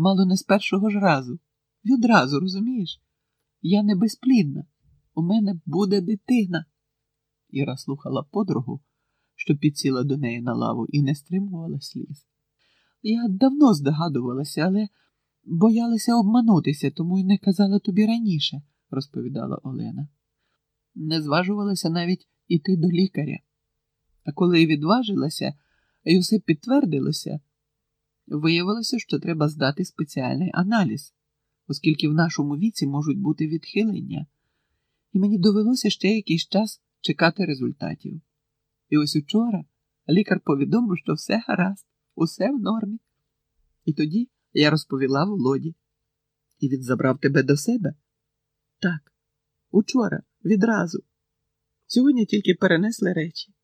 мало не з першого ж разу. Відразу, розумієш? Я не безплідна. У мене буде дитина. Іра слухала подругу, що підсіла до неї на лаву, і не стримувала сліз. Я давно здогадувалася, але боялася обманутися, тому й не казала тобі раніше, розповідала Олена. Не зважувалася навіть іти до лікаря. А коли відважилася, і все підтвердилося, виявилося, що треба здати спеціальний аналіз, оскільки в нашому віці можуть бути відхилення, і мені довелося ще якийсь час чекати результатів. І ось учора лікар повідомив, що все гаразд, усе в нормі. І тоді я розповіла Володі. І він забрав тебе до себе? Так, учора, відразу. Сьогодні тільки перенесли речі.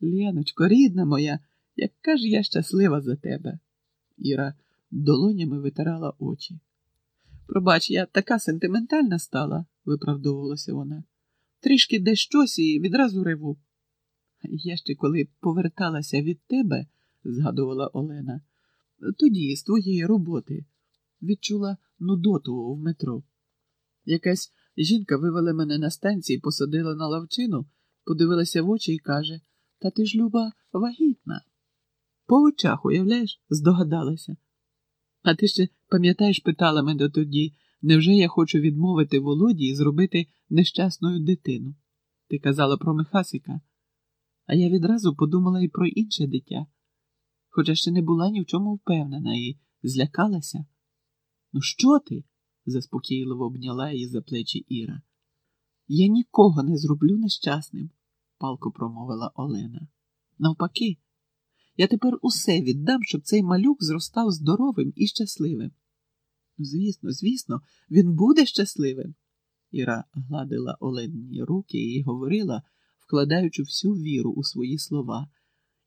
Леночко, рідна моя, яка ж я щаслива за тебе. Іра долонями витирала очі. Пробач, я така сентиментальна стала, виправдовувалася вона. Трішки десь щось і відразу реву. Я ще коли поверталася від тебе, згадувала Олена, тоді, з твоєї роботи, відчула нудоту в метро. Якась жінка вивела мене на станції, посадила на лавчину, подивилася в очі і каже Та ти ж, Люба, вагітна. По очах, уявляєш, здогадалася. А ти ще, пам'ятаєш, питала мене тоді, невже я хочу відмовити Володі і зробити нещасною дитину? Ти казала про Михасика, а я відразу подумала і про інше дитя, хоча ще не була ні в чому впевнена і злякалася. Ну, що ти? заспокійливо обняла її за плечі Іра. Я нікого не зроблю нещасним, палко промовила Олена. Навпаки, я тепер усе віддам, щоб цей малюк зростав здоровим і щасливим. Звісно, звісно, він буде щасливим. Іра гладила Олені руки і говорила, вкладаючи всю віру у свої слова.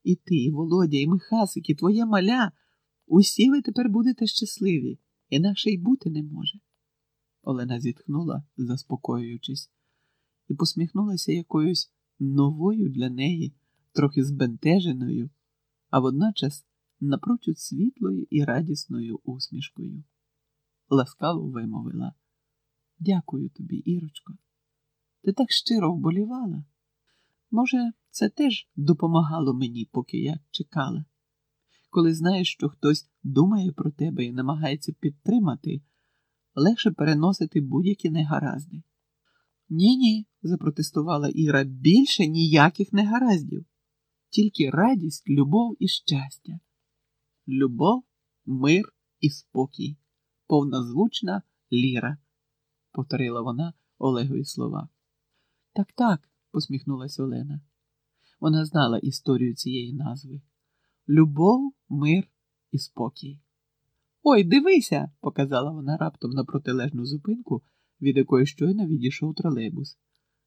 І ти, і Володя, і Михасик, і твоя маля, усі ви тепер будете щасливі, інакше й бути не може. Олена зітхнула, заспокоюючись, і посміхнулася якоюсь новою для неї, трохи збентеженою, а водночас напрочуд світлою і радісною усмішкою. Ласкаво вимовила. Дякую тобі, Ірочко. Ти так щиро вболівала. Може, це теж допомагало мені, поки я чекала. Коли знаєш, що хтось думає про тебе і намагається підтримати, легше переносити будь-які негаразди. Ні, ні, запротестувала Іра, більше ніяких негараздів, тільки радість, любов і щастя. Любов, мир і спокій, повнозвучна ліра, повторила вона Олегові слова. Так, так, посміхнулася Олена. Вона знала історію цієї назви Любов, мир і спокій. Ой, дивися, показала вона раптом на протилежну зупинку, від якої щойно відійшов тролейбус.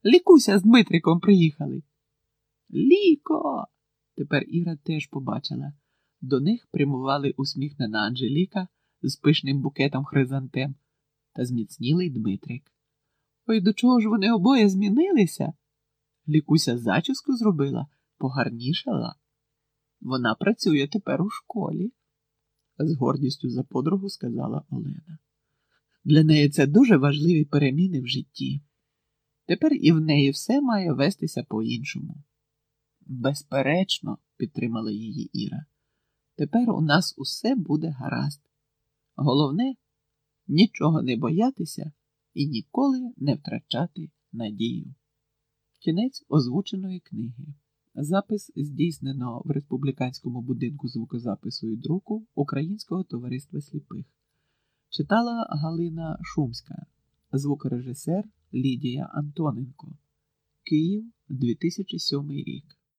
Лікуся з Дмитриком приїхали. Ліко. Тепер Іра теж побачила. До них прямували усміхнена Анжеліка з пишним букетом хризантем та зміцнілий Дмитрик. Ой, до чого ж вони обоє змінилися? Лікуся зачіску зробила, погарнішала. Вона працює тепер у школі, з гордістю за подругу сказала Олена. Для неї це дуже важливі переміни в житті. Тепер і в неї все має вестися по-іншому. Безперечно, підтримала її Іра. Тепер у нас усе буде гаразд. Головне нічого не боятися і ніколи не втрачати надію. Кінець озвученої книги. Запис здійснено в республіканському будинку звукозапису і друку Українського товариства сліпих. Читала Галина Шумська, звукорежисер Лідія Антоненко. Київ 2007 рік.